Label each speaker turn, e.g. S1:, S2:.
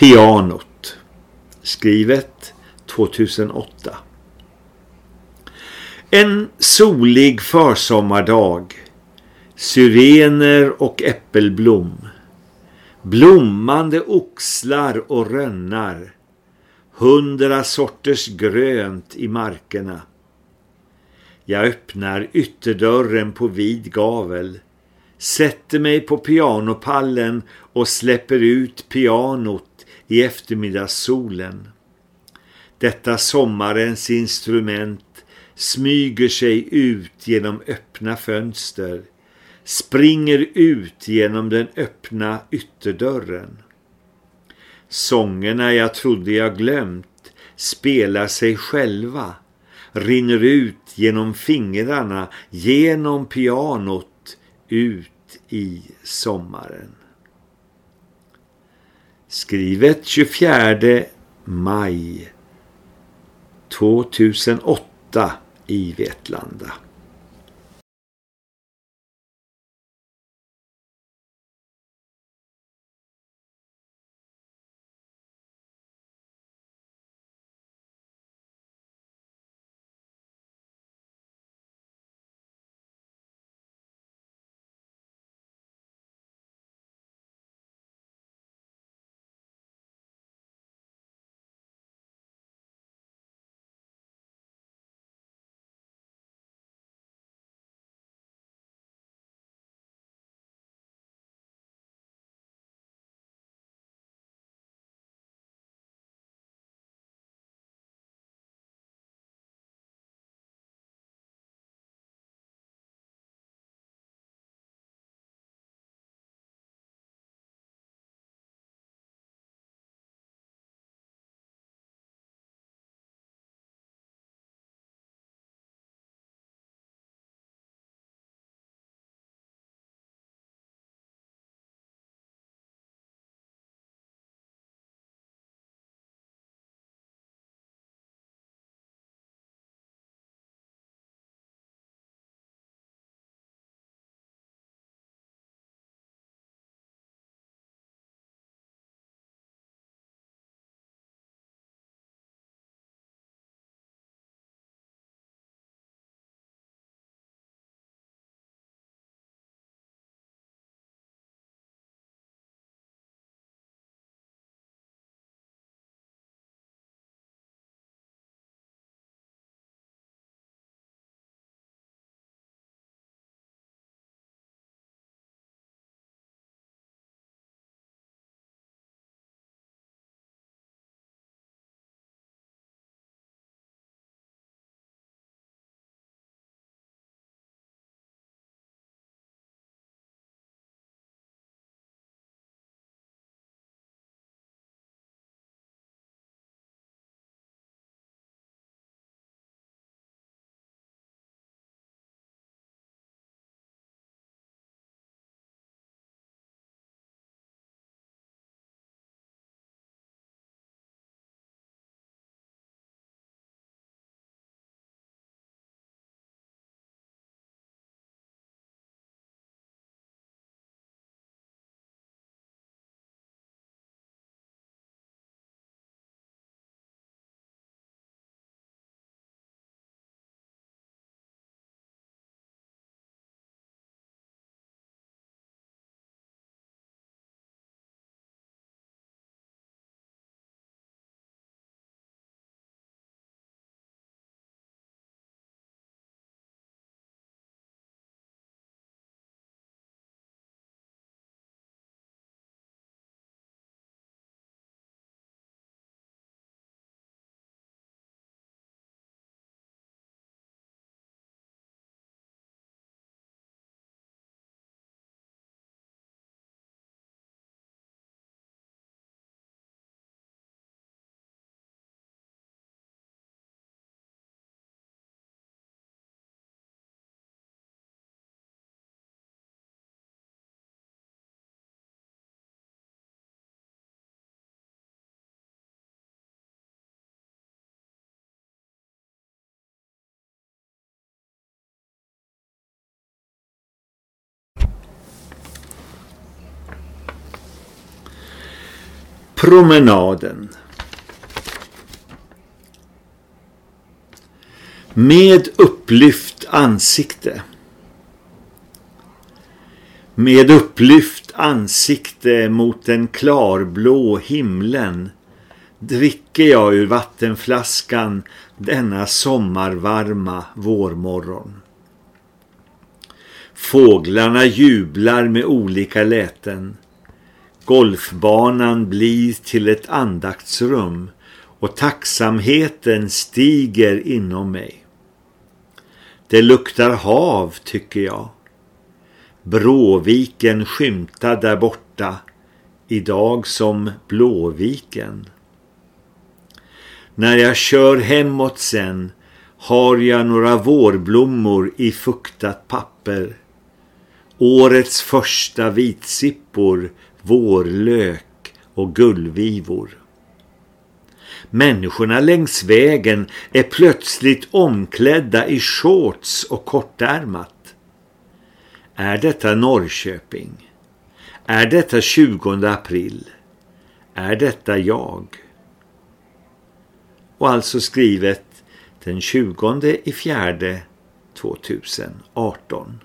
S1: Pianot. Skrivet 2008. En solig försommardag. Syrener och äppelblom. Blommande oxlar och rönnar. Hundra sorters grönt i markerna. Jag öppnar ytterdörren på vid gavel. Sätter mig på pianopallen och släpper ut pianot i eftermiddagssolen. Detta sommarens instrument smyger sig ut genom öppna fönster, springer ut genom den öppna ytterdörren. Sångerna jag trodde jag glömt spelar sig själva, rinner ut genom fingrarna, genom pianot, ut i sommaren. Skrivet 24 maj 2008 i Vetlanda. Promenaden Med upplyft ansikte Med upplyft ansikte mot den klarblå himlen dricker jag ur vattenflaskan denna sommarvarma vårmorgon. Fåglarna jublar med olika läten. Golfbanan blir till ett andaktsrum och tacksamheten stiger inom mig. Det luktar hav tycker jag. Bråviken skymtar där borta, idag som Blåviken. När jag kör hemåt sen har jag några vårblommor i fuktat papper. Årets första vitsippor, vårlök och gullvivor. Människorna längs vägen är plötsligt omklädda i shorts och kortärmat. Är detta Norrköping? Är detta 20 april? Är detta jag? Och alltså skrivet den 20 i fjärde 2018.